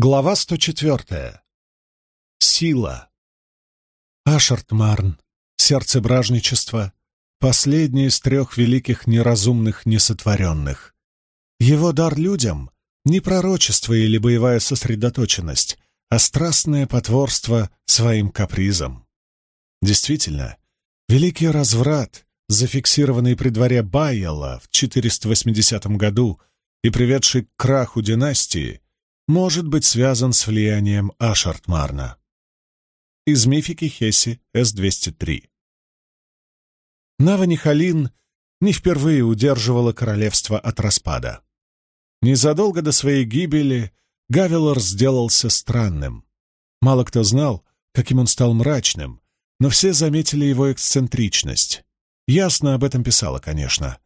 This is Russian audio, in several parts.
Глава 104. Сила. Ашартмарн, сердце бражничества, последний из трех великих неразумных несотворенных. Его дар людям — не пророчество или боевая сосредоточенность, а страстное потворство своим капризам. Действительно, великий разврат, зафиксированный при дворе Байела в 480 году и приведший к краху династии — может быть связан с влиянием Ашартмарна. Из мифики Хесси С-203. Нава Нихалин не впервые удерживала королевство от распада. Незадолго до своей гибели Гавелор сделался странным. Мало кто знал, каким он стал мрачным, но все заметили его эксцентричность. Ясно об этом писала, конечно.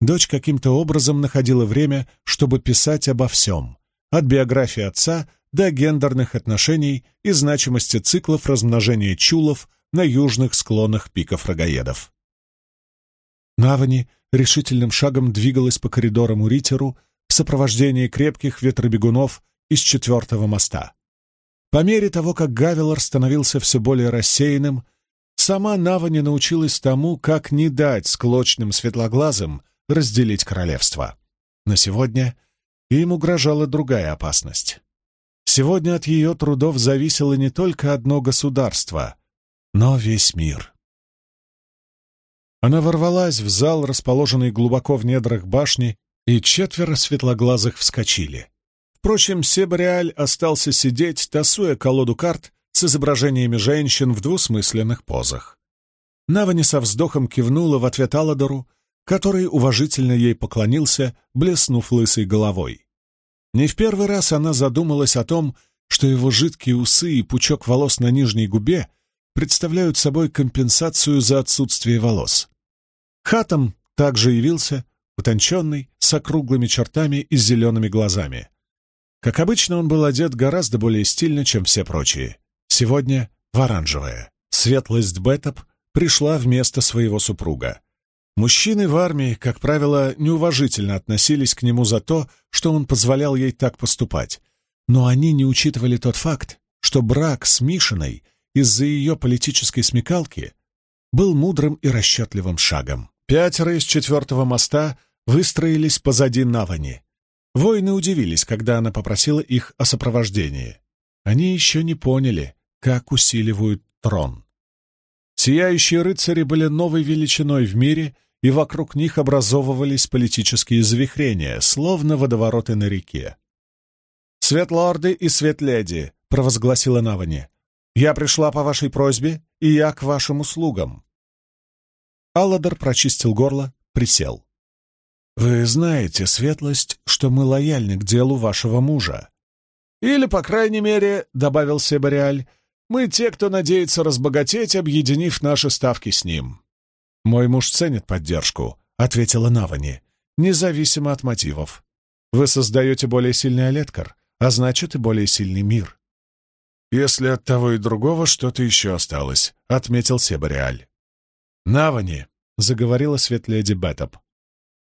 Дочь каким-то образом находила время, чтобы писать обо всем, от биографии отца до гендерных отношений и значимости циклов размножения чулов на южных склонах пиков рогаедов. Навани решительным шагом двигалась по коридорам Уритеру в сопровождении крепких ветробегунов из четвертого моста. По мере того, как Гавелор становился все более рассеянным, сама Навани научилась тому, как не дать склочным светлоглазым разделить королевство. На сегодня — и им угрожала другая опасность. Сегодня от ее трудов зависело не только одно государство, но весь мир. Она ворвалась в зал, расположенный глубоко в недрах башни, и четверо светлоглазых вскочили. Впрочем, Себариаль остался сидеть, тасуя колоду карт с изображениями женщин в двусмысленных позах. Навани со вздохом кивнула в ответ Аладору, который уважительно ей поклонился, блеснув лысой головой. Не в первый раз она задумалась о том, что его жидкие усы и пучок волос на нижней губе представляют собой компенсацию за отсутствие волос. Хатом также явился, утонченный, с округлыми чертами и зелеными глазами. Как обычно, он был одет гораздо более стильно, чем все прочие. Сегодня в оранжевое. Светлость Бетоп пришла вместо своего супруга. Мужчины в армии, как правило, неуважительно относились к нему за то, что он позволял ей так поступать, но они не учитывали тот факт, что брак с Мишиной из-за ее политической смекалки был мудрым и расчетливым шагом. Пятеро из четвертого моста выстроились позади Навани. Воины удивились, когда она попросила их о сопровождении. Они еще не поняли, как усиливают трон. Сияющие рыцари были новой величиной в мире — и вокруг них образовывались политические завихрения, словно водовороты на реке. «Светлорды и светледи», — провозгласила Навани, — «я пришла по вашей просьбе, и я к вашим услугам». Алладор прочистил горло, присел. «Вы знаете, светлость, что мы лояльны к делу вашего мужа». «Или, по крайней мере, — добавил Себориаль, — мы те, кто надеется разбогатеть, объединив наши ставки с ним. «Мой муж ценит поддержку», — ответила Навани, — «независимо от мотивов. Вы создаете более сильный Олеткар, а значит и более сильный мир». «Если от того и другого что-то еще осталось», — отметил Себариаль. «Навани», — заговорила светледи Беттоп.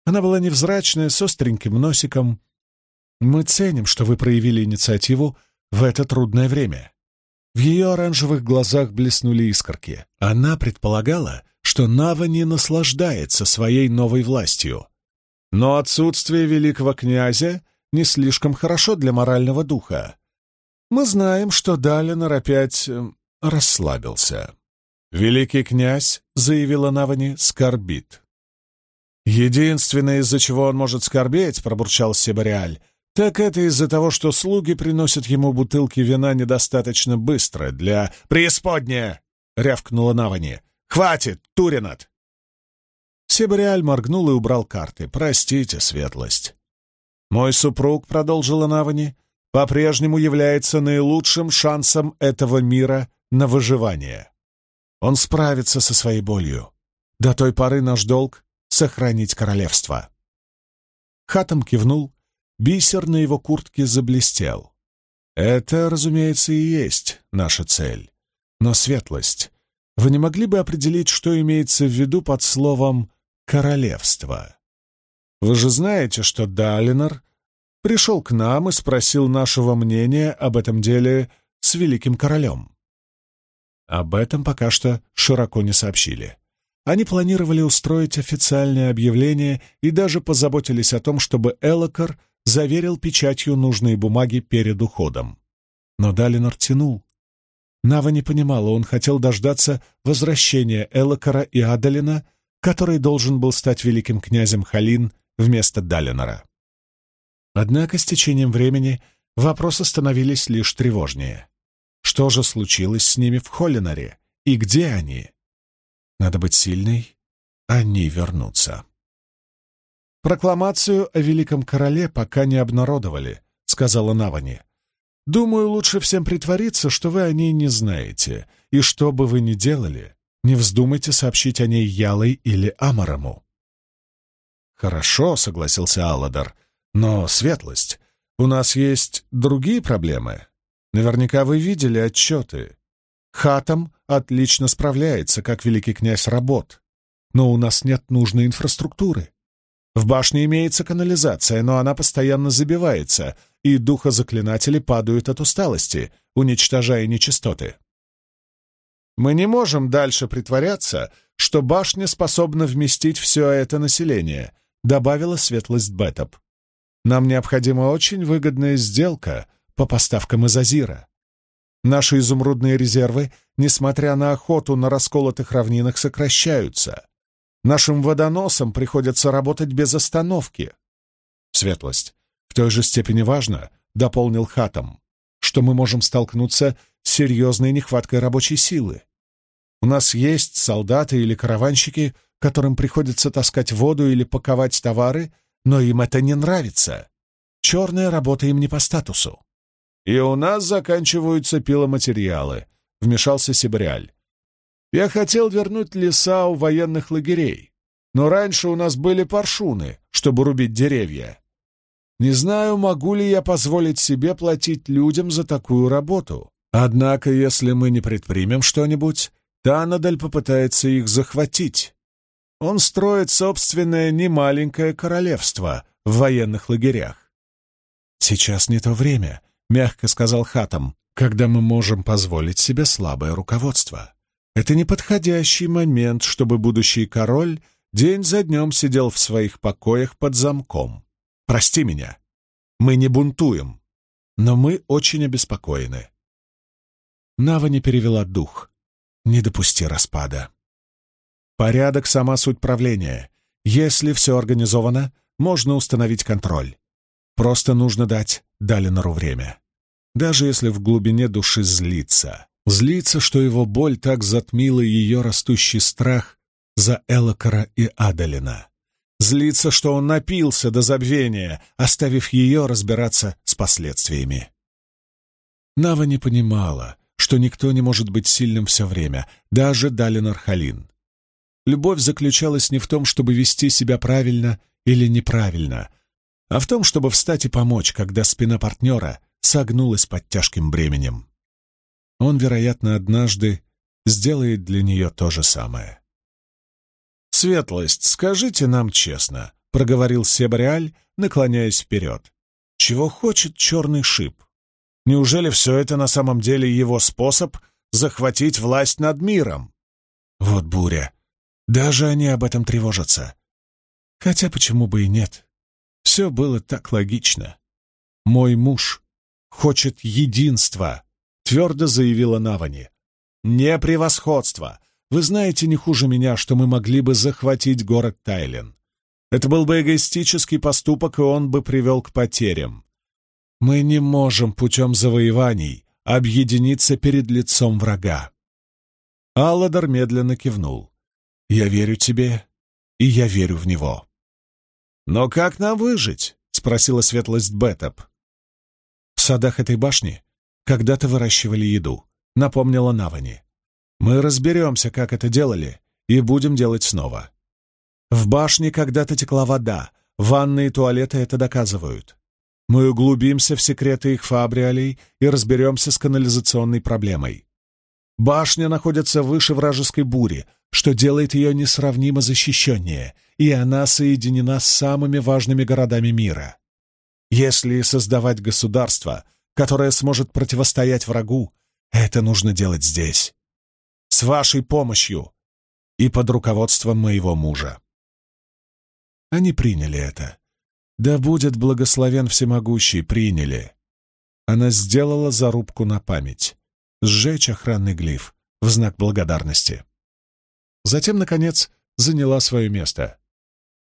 Она была невзрачная, с остреньким носиком. «Мы ценим, что вы проявили инициативу в это трудное время». В ее оранжевых глазах блеснули искорки. Она предполагала, что Нава не наслаждается своей новой властью. Но отсутствие великого князя не слишком хорошо для морального духа. Мы знаем, что Далинор опять э, расслабился. «Великий князь», — заявила Навани, — «скорбит». «Единственное, из-за чего он может скорбеть», — пробурчал Себариаль, — «так это из-за того, что слуги приносят ему бутылки вина недостаточно быстро для...» «Преисподняя!» — рявкнула Навани. Хватит, Туринат!» Себариаль моргнул и убрал карты. «Простите, светлость». «Мой супруг», — продолжила Навани, — «по-прежнему является наилучшим шансом этого мира на выживание. Он справится со своей болью. До той поры наш долг — сохранить королевство». Хатам кивнул, бисер на его куртке заблестел. «Это, разумеется, и есть наша цель. Но светлость вы не могли бы определить, что имеется в виду под словом «королевство»? Вы же знаете, что Далинор пришел к нам и спросил нашего мнения об этом деле с великим королем. Об этом пока что широко не сообщили. Они планировали устроить официальное объявление и даже позаботились о том, чтобы Элокар заверил печатью нужные бумаги перед уходом. Но Далинор тянул. Нава не понимала, он хотел дождаться возвращения Элокара и Адалина, который должен был стать великим князем Халин вместо Далинора. Однако с течением времени вопросы становились лишь тревожнее. Что же случилось с ними в Холлинаре? И где они? Надо быть сильной, они вернутся. «Прокламацию о великом короле пока не обнародовали», — сказала Навани. «Думаю, лучше всем притвориться, что вы о ней не знаете, и что бы вы ни делали, не вздумайте сообщить о ней Ялой или Амарому». «Хорошо», — согласился Алладар, — «но, светлость, у нас есть другие проблемы. Наверняка вы видели отчеты. Хатам отлично справляется, как великий князь работ, но у нас нет нужной инфраструктуры. В башне имеется канализация, но она постоянно забивается, и духозаклинатели падают от усталости, уничтожая нечистоты. Мы не можем дальше притворяться, что башня способна вместить все это население, добавила светлость Бетоп. Нам необходима очень выгодная сделка по поставкам из Азира. Наши изумрудные резервы, несмотря на охоту на расколотых равнинах, сокращаются. Нашим водоносам приходится работать без остановки. Светлость. В той же степени важно, — дополнил Хатам, — что мы можем столкнуться с серьезной нехваткой рабочей силы. У нас есть солдаты или караванщики, которым приходится таскать воду или паковать товары, но им это не нравится. Черная работа им не по статусу. «И у нас заканчиваются пиломатериалы», — вмешался Сибриаль. «Я хотел вернуть леса у военных лагерей, но раньше у нас были паршуны, чтобы рубить деревья. Не знаю, могу ли я позволить себе платить людям за такую работу. Однако, если мы не предпримем что-нибудь, Танадаль попытается их захватить. Он строит собственное немаленькое королевство в военных лагерях. Сейчас не то время, мягко сказал Хатам, когда мы можем позволить себе слабое руководство. Это неподходящий момент, чтобы будущий король день за днем сидел в своих покоях под замком. Прости меня. Мы не бунтуем, но мы очень обеспокоены. Нава не перевела дух. Не допусти распада. Порядок — сама суть правления. Если все организовано, можно установить контроль. Просто нужно дать Далинору время даже если в глубине души злится. Злится, что его боль так затмила ее растущий страх за Элокара и Адалина. Злится, что он напился до забвения, оставив ее разбираться с последствиями. Нава не понимала, что никто не может быть сильным все время, даже Далинор Халин. Любовь заключалась не в том, чтобы вести себя правильно или неправильно, а в том, чтобы встать и помочь, когда спина партнера согнулась под тяжким бременем. Он, вероятно, однажды сделает для нее то же самое. «Светлость, скажите нам честно», — проговорил Себариаль, наклоняясь вперед. «Чего хочет черный шип? Неужели все это на самом деле его способ захватить власть над миром?» Вот буря. Даже они об этом тревожатся. Хотя почему бы и нет? Все было так логично. Мой муж хочет единства», — твердо заявила Навани. «Не превосходство. Вы знаете не хуже меня, что мы могли бы захватить город Тайлен. Это был бы эгоистический поступок, и он бы привел к потерям. Мы не можем путем завоеваний объединиться перед лицом врага». Алладар медленно кивнул. «Я верю тебе, и я верю в него». «Но как нам выжить?» — спросила светлость Бетап. В садах этой башни когда-то выращивали еду, напомнила Навани. Мы разберемся, как это делали, и будем делать снова. В башне когда-то текла вода, ванны и туалеты это доказывают. Мы углубимся в секреты их фабриалей и разберемся с канализационной проблемой. Башня находится выше вражеской бури, что делает ее несравнимо защищеннее, и она соединена с самыми важными городами мира. Если создавать государство, которое сможет противостоять врагу, это нужно делать здесь. С вашей помощью и под руководством моего мужа. Они приняли это. Да будет благословен всемогущий, приняли. Она сделала зарубку на память. Сжечь охранный глиф в знак благодарности. Затем, наконец, заняла свое место.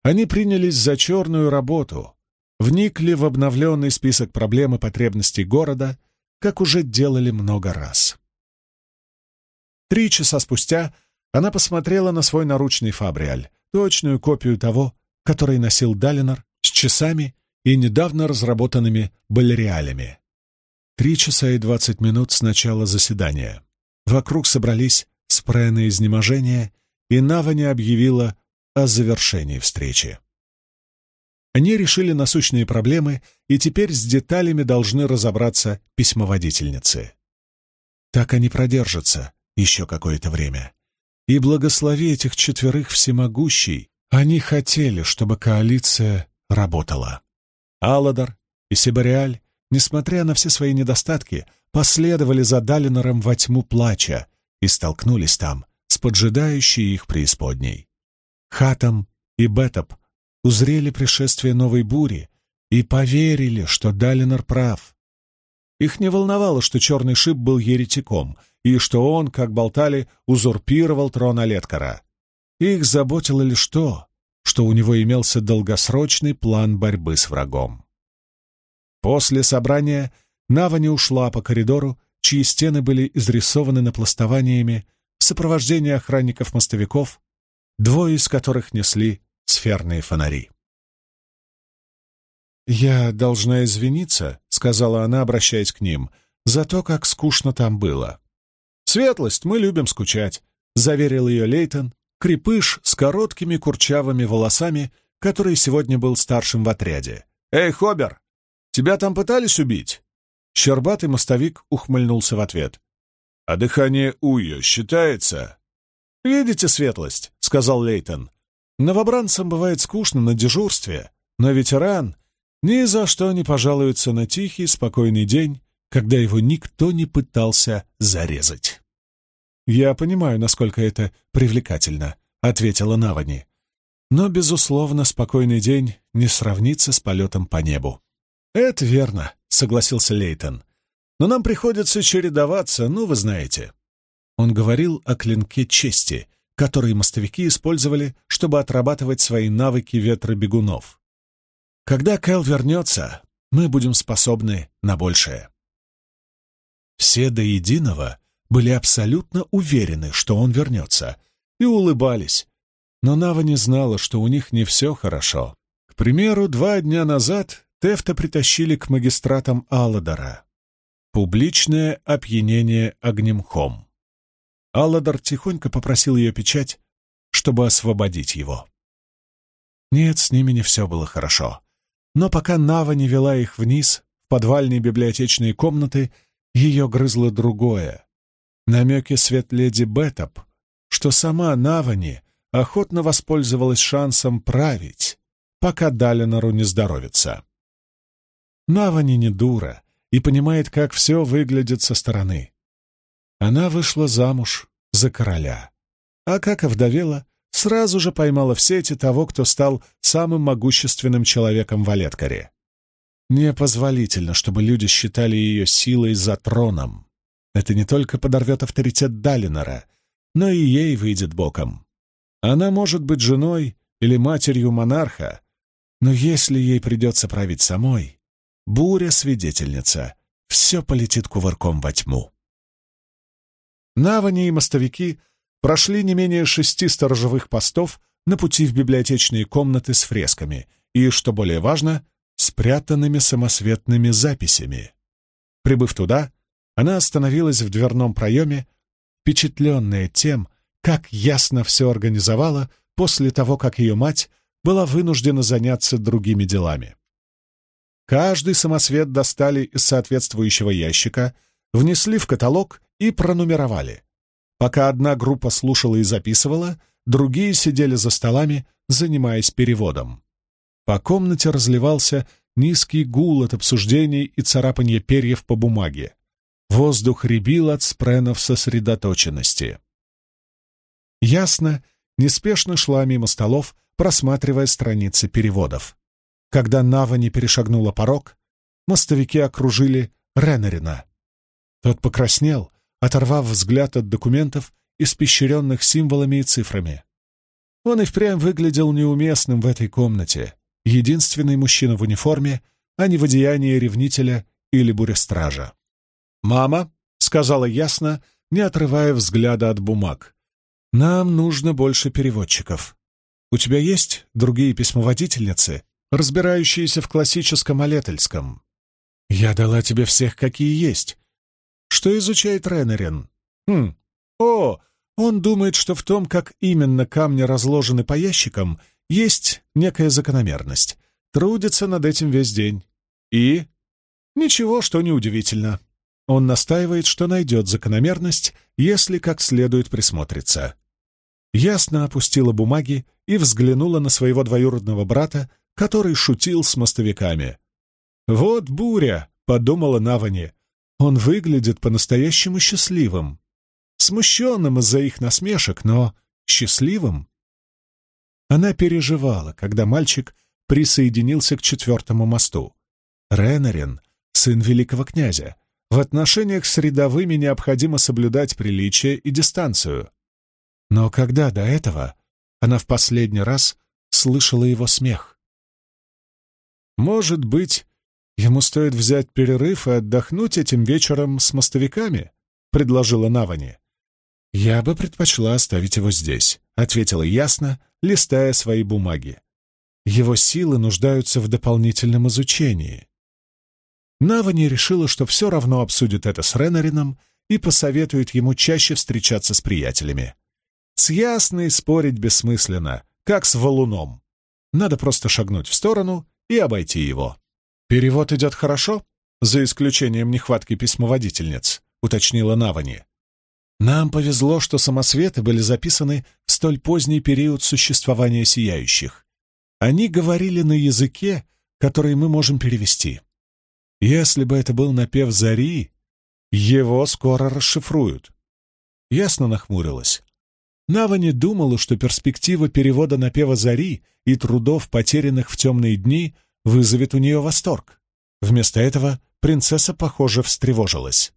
Они принялись за черную работу, вникли в обновленный список проблем и потребностей города, как уже делали много раз. Три часа спустя она посмотрела на свой наручный фабриаль, точную копию того, который носил Далинор, с часами и недавно разработанными балериалями. Три часа и двадцать минут с начала заседания. Вокруг собрались спрея на изнеможение, и Навани объявила о завершении встречи. Они решили насущные проблемы, и теперь с деталями должны разобраться письмоводительницы. Так они продержатся еще какое-то время. И благослови этих четверых всемогущий, они хотели, чтобы коалиция работала. Алладар и Сибариаль, несмотря на все свои недостатки, последовали за Далинором во тьму плача и столкнулись там с поджидающей их преисподней. Хатам и Бетап узрели пришествие новой бури и поверили, что Далинор прав. Их не волновало, что Черный Шип был еретиком, и что он, как болтали, узурпировал трон Олеткара. Их заботило лишь то, что у него имелся долгосрочный план борьбы с врагом. После собрания Нава не ушла по коридору, чьи стены были изрисованы напластованиями в сопровождении охранников-мостовиков, двое из которых несли сферные фонари. «Я должна извиниться», — сказала она, обращаясь к ним, — «за то, как скучно там было». «Светлость, мы любим скучать», — заверил ее Лейтон, крепыш с короткими курчавыми волосами, который сегодня был старшим в отряде. «Эй, Хобер, тебя там пытались убить?» Щербатый мостовик ухмыльнулся в ответ. «А дыхание Уйо считается?» «Видите светлость», — сказал Лейтон. «Новобранцам бывает скучно на дежурстве, но ветеран ни за что не пожалуется на тихий, спокойный день, когда его никто не пытался зарезать». «Я понимаю, насколько это привлекательно», — ответила Навани. «Но, безусловно, спокойный день не сравнится с полетом по небу». «Это верно», — согласился Лейтон. «Но нам приходится чередоваться, ну, вы знаете». Он говорил о клинке чести, который мостовики использовали, чтобы отрабатывать свои навыки ветра-бегунов. «Когда Кэл вернется, мы будем способны на большее». Все до единого были абсолютно уверены, что он вернется, и улыбались. Но Нава не знала, что у них не все хорошо. К примеру, два дня назад Тефта притащили к магистратам Алладора. Публичное опьянение огнемхом. Алладор тихонько попросил ее печать, чтобы освободить его. Нет, с ними не все было хорошо. Но пока Нава не вела их вниз, в подвальные библиотечные комнаты, ее грызло другое. Намеки свет-леди Бетап, что сама Навани охотно воспользовалась шансом править, пока Далинору не здоровится. Навани не дура и понимает, как все выглядит со стороны. Она вышла замуж за короля, а как овдовела, сразу же поймала в сети того, кто стал самым могущественным человеком в Олеткаре. Непозволительно, чтобы люди считали ее силой за троном. Это не только подорвет авторитет Далинора, но и ей выйдет боком. Она может быть женой или матерью монарха, но если ей придется править самой, буря-свидетельница, все полетит кувырком во тьму. Навани и мостовики прошли не менее шести сторожевых постов на пути в библиотечные комнаты с фресками и, что более важно, спрятанными самосветными записями. Прибыв туда, она остановилась в дверном проеме, впечатленная тем, как ясно все организовала после того, как ее мать была вынуждена заняться другими делами. Каждый самосвет достали из соответствующего ящика, внесли в каталог и пронумеровали. Пока одна группа слушала и записывала, другие сидели за столами, занимаясь переводом. По комнате разливался низкий гул от обсуждений и царапанья перьев по бумаге. Воздух рябил от спренов сосредоточенности. Ясно, неспешно шла мимо столов, просматривая страницы переводов. Когда Нава не перешагнула порог, мостовики окружили Реннерина. Тот покраснел, оторвав взгляд от документов, испещренных символами и цифрами. Он и впрямь выглядел неуместным в этой комнате, единственный мужчина в униформе, а не в одеянии ревнителя или бурестража. «Мама», — сказала ясно, не отрывая взгляда от бумаг, — «нам нужно больше переводчиков. У тебя есть другие письмоводительницы, разбирающиеся в классическом алетельском?» «Я дала тебе всех, какие есть. Что изучает Реннерин?» «Хм, о, он думает, что в том, как именно камни разложены по ящикам, есть некая закономерность. Трудится над этим весь день. И? Ничего, что неудивительно. Он настаивает, что найдет закономерность, если как следует присмотрится. Ясно опустила бумаги и взглянула на своего двоюродного брата, который шутил с мостовиками. «Вот буря!» — подумала Навани. «Он выглядит по-настоящему счастливым смущенным из-за их насмешек, но счастливым. Она переживала, когда мальчик присоединился к четвертому мосту. Ренарин — сын великого князя. В отношениях с рядовыми необходимо соблюдать приличие и дистанцию. Но когда до этого она в последний раз слышала его смех? Может быть, ему стоит взять перерыв и отдохнуть этим вечером с мостовиками? — предложила Навани. «Я бы предпочла оставить его здесь», — ответила ясно, листая свои бумаги. «Его силы нуждаются в дополнительном изучении». Навани решила, что все равно обсудит это с Ренарином и посоветует ему чаще встречаться с приятелями. С Ясной спорить бессмысленно, как с валуном. Надо просто шагнуть в сторону и обойти его. «Перевод идет хорошо, за исключением нехватки письмоводительниц», — уточнила Навани. Нам повезло, что самосветы были записаны в столь поздний период существования сияющих. Они говорили на языке, который мы можем перевести. Если бы это был напев зари, его скоро расшифруют. Ясно нахмурилась. Нава думала, что перспектива перевода напева зари и трудов, потерянных в темные дни, вызовет у нее восторг. Вместо этого принцесса, похоже, встревожилась.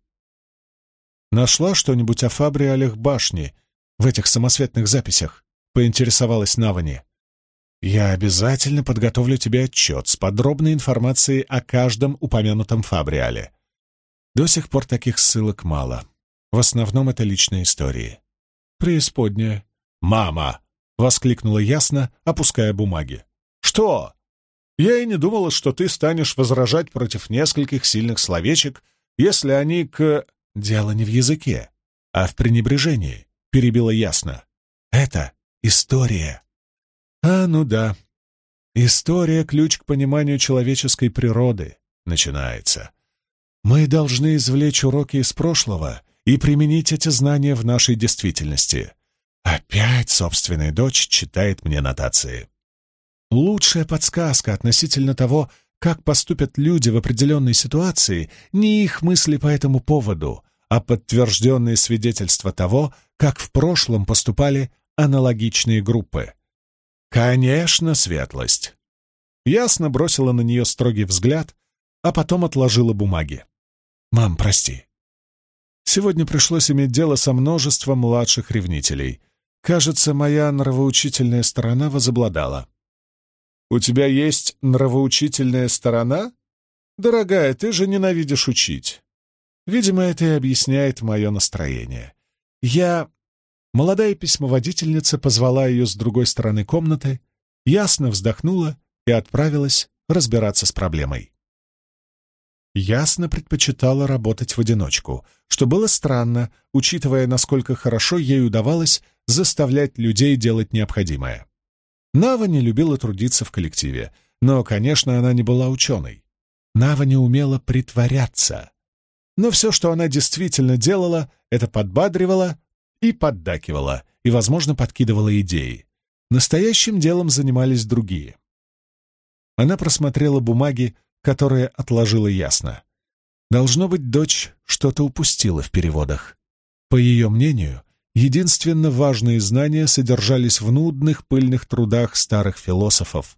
Нашла что-нибудь о фабриалях башни в этих самосветных записях? Поинтересовалась Навани. Я обязательно подготовлю тебе отчет с подробной информацией о каждом упомянутом фабриале. До сих пор таких ссылок мало. В основном это личные истории. Преисподняя. «Мама!» — воскликнула ясно, опуская бумаги. «Что? Я и не думала, что ты станешь возражать против нескольких сильных словечек, если они к...» «Дело не в языке, а в пренебрежении», — перебила ясно. «Это история». «А, ну да. История — ключ к пониманию человеческой природы. Начинается. Мы должны извлечь уроки из прошлого и применить эти знания в нашей действительности. Опять собственная дочь читает мне нотации. Лучшая подсказка относительно того, как поступят люди в определенной ситуации, не их мысли по этому поводу, а подтвержденные свидетельства того, как в прошлом поступали аналогичные группы. Конечно, светлость. Ясно бросила на нее строгий взгляд, а потом отложила бумаги. «Мам, прости. Сегодня пришлось иметь дело со множеством младших ревнителей. Кажется, моя нравоучительная сторона возобладала. У тебя есть нравоучительная сторона? Дорогая, ты же ненавидишь учить. Видимо, это и объясняет мое настроение. Я... Молодая письмоводительница позвала ее с другой стороны комнаты, ясно вздохнула и отправилась разбираться с проблемой. Ясно предпочитала работать в одиночку, что было странно, учитывая, насколько хорошо ей удавалось заставлять людей делать необходимое. Нава не любила трудиться в коллективе, но, конечно, она не была ученой. Нава не умела притворяться. Но все, что она действительно делала, это подбадривала и поддакивала, и, возможно, подкидывала идеи. Настоящим делом занимались другие. Она просмотрела бумаги, которое отложила ясно. Должно быть, дочь что-то упустила в переводах. По ее мнению, единственно важные знания содержались в нудных пыльных трудах старых философов.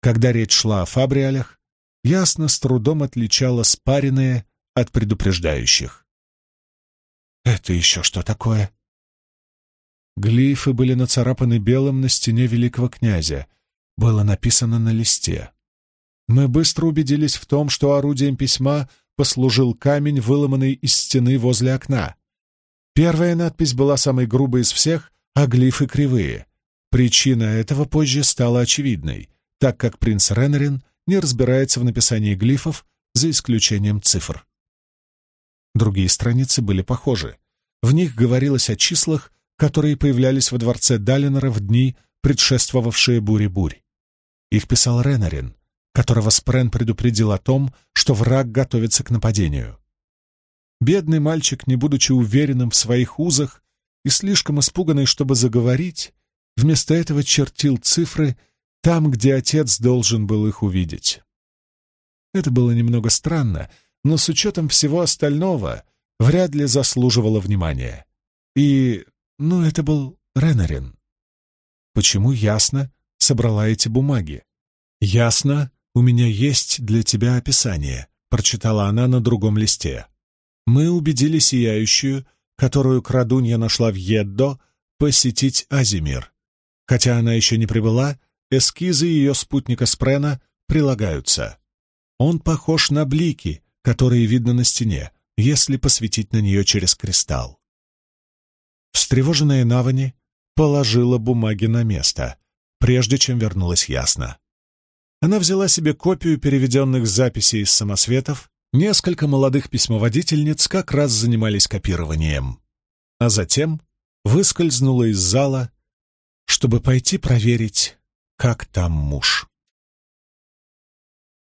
Когда речь шла о фабриалях, ясно с трудом отличала спаренные от предупреждающих. «Это еще что такое?» Глифы были нацарапаны белым на стене великого князя. Было написано на листе. Мы быстро убедились в том, что орудием письма послужил камень, выломанный из стены возле окна. Первая надпись была самой грубой из всех, а глифы кривые. Причина этого позже стала очевидной, так как принц Ренарин не разбирается в написании глифов, за исключением цифр. Другие страницы были похожи. В них говорилось о числах, которые появлялись во дворце Далинора в дни, предшествовавшие буре-бурь. Их писал Ренарин, которого Спрен предупредил о том, что враг готовится к нападению. Бедный мальчик, не будучи уверенным в своих узах и слишком испуганный, чтобы заговорить, вместо этого чертил цифры там, где отец должен был их увидеть. Это было немного странно, но с учетом всего остального вряд ли заслуживало внимания. И, ну, это был Ренарин. Почему ясно собрала эти бумаги? Ясно, у меня есть для тебя описание, прочитала она на другом листе. Мы убедили Сияющую, которую крадунья нашла в Еддо, посетить Азимир. Хотя она еще не прибыла, эскизы ее спутника Спрена прилагаются. Он похож на блики, которые видно на стене, если посветить на нее через кристалл. Встревоженная Навани положила бумаги на место, прежде чем вернулась ясно. Она взяла себе копию переведенных записей из самосветов, несколько молодых письмоводительниц как раз занимались копированием, а затем выскользнула из зала, чтобы пойти проверить, как там муж.